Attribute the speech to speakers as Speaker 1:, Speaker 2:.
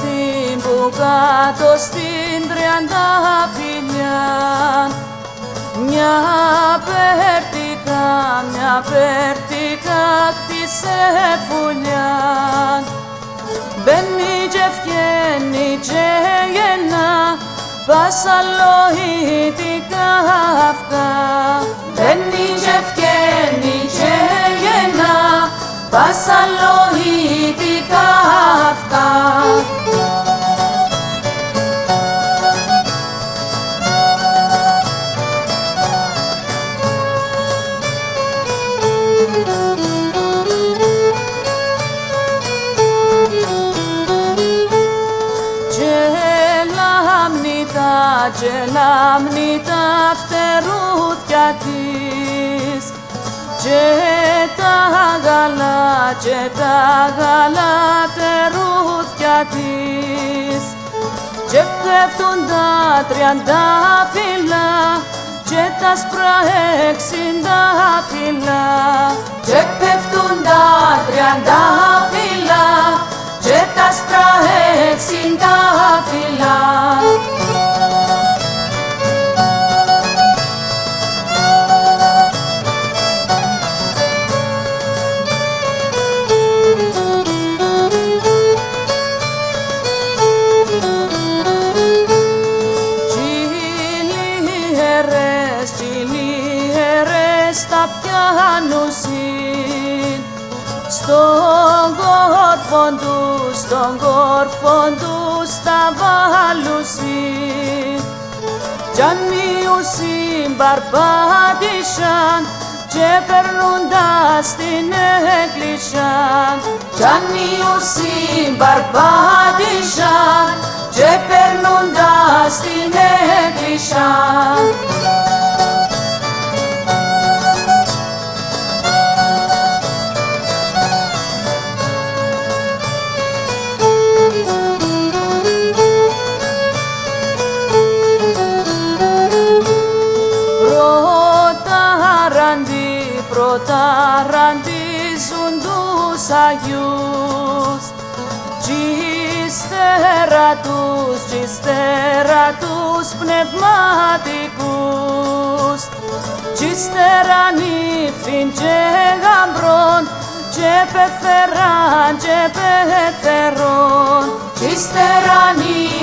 Speaker 1: στην που κάτω στην τριαντάφυλλιά μια πέρτικα, μια πέρτικα χτίσε φουλιά μπαίνει και βγαίνει και γεννά βασαλοητικά και λάμνη τα φτερούθια της. Και τα γαλά και τα γαλατερούθια της. Και πέφτουν τα τριάντα φύλλα και τα σπρα εξήντα φύλλα. Και πέφτουν τα τριάντα στα πιάνουσιν στον κόρφο του, στον κόρφο του στα βάλουσιν κι αν παρπάτησαν και περνούντας την εκκλησιάν. Κι αν παρπάτησαν και περνούντας την εκκλησιάν ραντίζουν τους Αγιούς κι ύστερα τους, κι ύστερα τους πνευματικούς. Κι ύστερα νύφιν και γαμπρών και πεθεράν και πεθερών κι ύστερα νύφιν